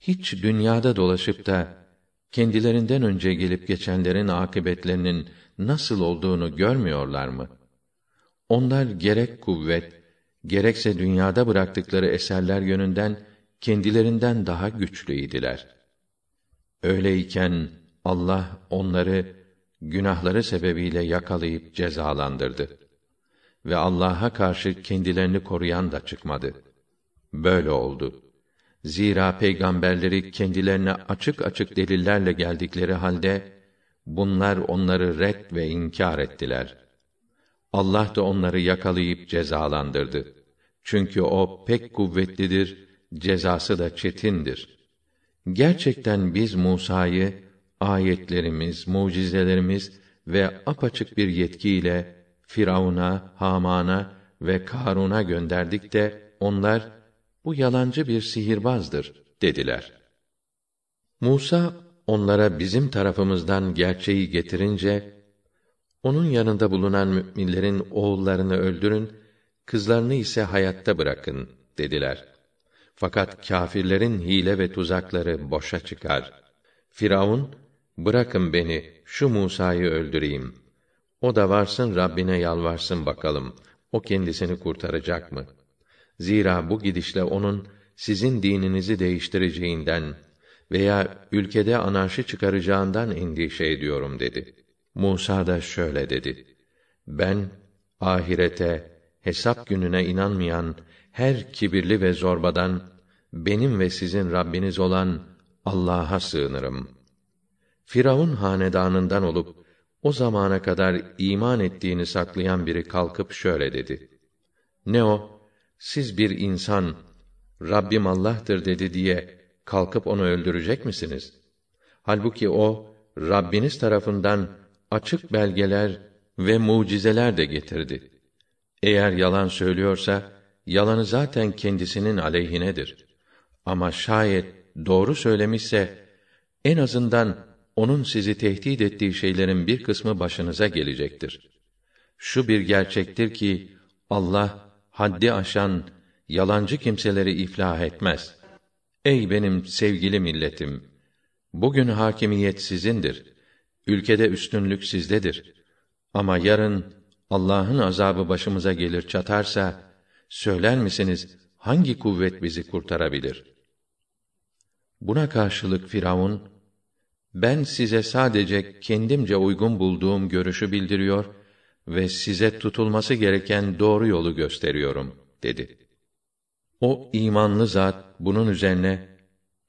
hiç dünyada dolaşıp da kendilerinden önce gelip geçenlerin akıbetlerinin nasıl olduğunu görmüyorlar mı? Onlar gerek kuvvet, gerekse dünyada bıraktıkları eserler yönünden kendilerinden daha güçlüydiler. Öyleyken Allah onları günahları sebebiyle yakalayıp cezalandırdı. Ve Allah'a karşı kendilerini koruyan da çıkmadı. Böyle oldu. Zira peygamberleri kendilerine açık açık delillerle geldikleri halde bunlar onları red ve inkar ettiler. Allah da onları yakalayıp cezalandırdı. Çünkü o pek kuvvetlidir, cezası da çetindir. Gerçekten biz Musa'yı ayetlerimiz, mucizelerimiz ve apaçık bir yetkiyle Firavun'a, Haman'a ve Karun'a gönderdik de onlar bu yalancı bir sihirbazdır dediler. Musa onlara bizim tarafımızdan gerçeği getirince onun yanında bulunan müminlerin oğullarını öldürün, kızlarını ise hayatta bırakın dediler. Fakat kâfirlerin hile ve tuzakları boşa çıkar. Firavun bırakın beni şu Musa'yı öldüreyim. O da varsın Rabbine yalvarsın bakalım. O kendisini kurtaracak mı? Zira bu gidişle onun sizin dininizi değiştireceğinden veya ülkede anarşi çıkaracağından endişe ediyorum dedi. Musa da şöyle dedi: Ben ahirete, hesap gününe inanmayan her kibirli ve zorbadan benim ve sizin Rabbiniz olan Allah'a sığınırım. Firavun hanedanından olup o zamana kadar iman ettiğini saklayan biri kalkıp şöyle dedi: Ne o? Siz bir insan Rabbim Allah'tır dedi diye kalkıp onu öldürecek misiniz? Halbuki o Rabbiniz tarafından açık belgeler ve mucizeler de getirdi. Eğer yalan söylüyorsa yalanı zaten kendisinin aleyhinedir. Ama şayet doğru söylemişse en azından onun sizi tehdit ettiği şeylerin bir kısmı başınıza gelecektir. Şu bir gerçektir ki Allah haddi aşan yalancı kimseleri iflah etmez. Ey benim sevgili milletim, bugün hakimiyet sizindir. Ülkede üstünlük sizdedir. Ama yarın Allah'ın azabı başımıza gelir çatarsa söyler misiniz hangi kuvvet bizi kurtarabilir? Buna karşılık Firavun ben size sadece kendimce uygun bulduğum görüşü bildiriyor ve size tutulması gereken doğru yolu gösteriyorum dedi. O imanlı zat bunun üzerine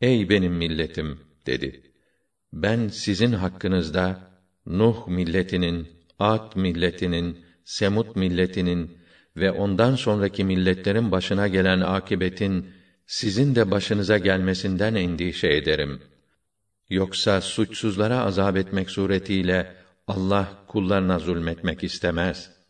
ey benim milletim dedi. Ben sizin hakkınızda Nuh milletinin, Ad milletinin, Semut milletinin ve ondan sonraki milletlerin başına gelen akibetin sizin de başınıza gelmesinden endişe ederim. Yoksa suçsuzlara azap etmek suretiyle Allah kullarına zulmetmek istemez.''